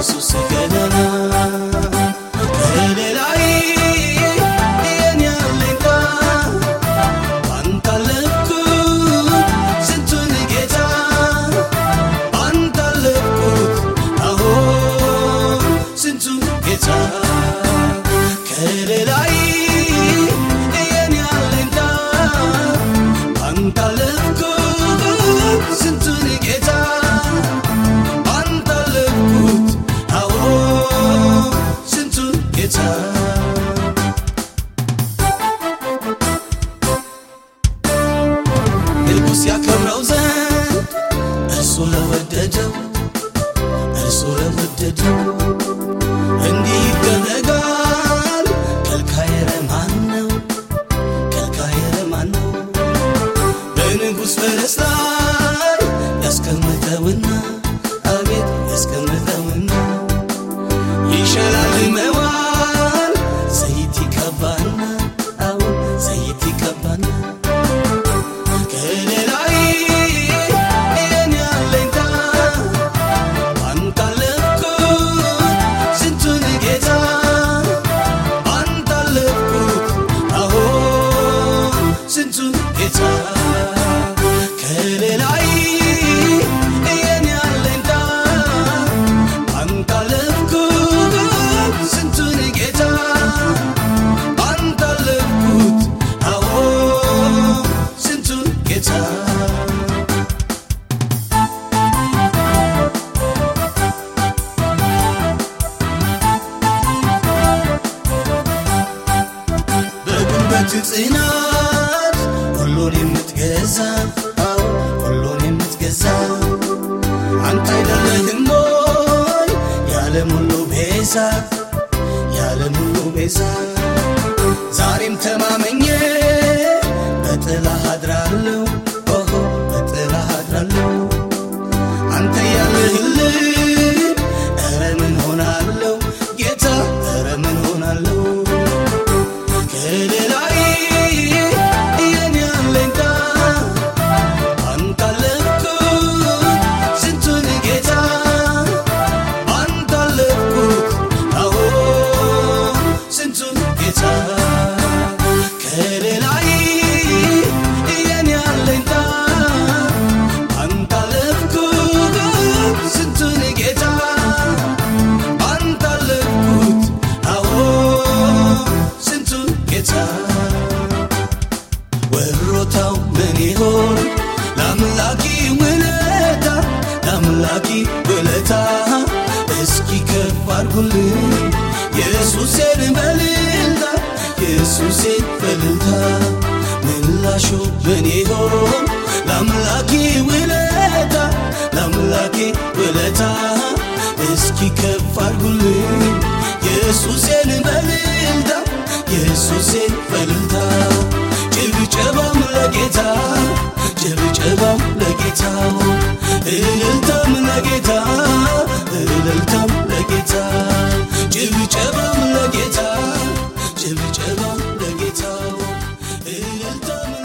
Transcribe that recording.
ressuscitar. ቅዱስ ያከብረው ዘንድ እርሱ ለወደደው እርሱ ለወደደው እንዲህ ይደረጋል። ከልካየረ ማን ነው? ከልካየረ ማን ነው? በንጉሥ ፈረስ ላይ በጉልበት ጽናት ሁሉን የምትገዛ ሁሉን የምትገዛ። አንተ አይደለህም ወይ? የዓለም ሁሉ ቤዛ የዓለም ሁሉ ቤዛ ወሮታው ምን ይሆን? ለአምላኪ ውለታ ለአምላኪ ውለታ እስኪ ከፍ አድርጉልኝ ኢየሱሴን በልልታ ኢየሱሴን በልልታ ምላሹ ምን ይሆን? ለአምላኪ ውለታ ለአምላኪ ውለታ እስኪ ከፍ አድርጉልኝ ኢየሱሴን በልልታ ኢየሱሴን በልልታ ጭብጨባም ለጌታ እልልታም ለጌታ እልልታም ለጌታ ጭብጨባም ለጌታ ጭብጨባም ለጌታ እልልታም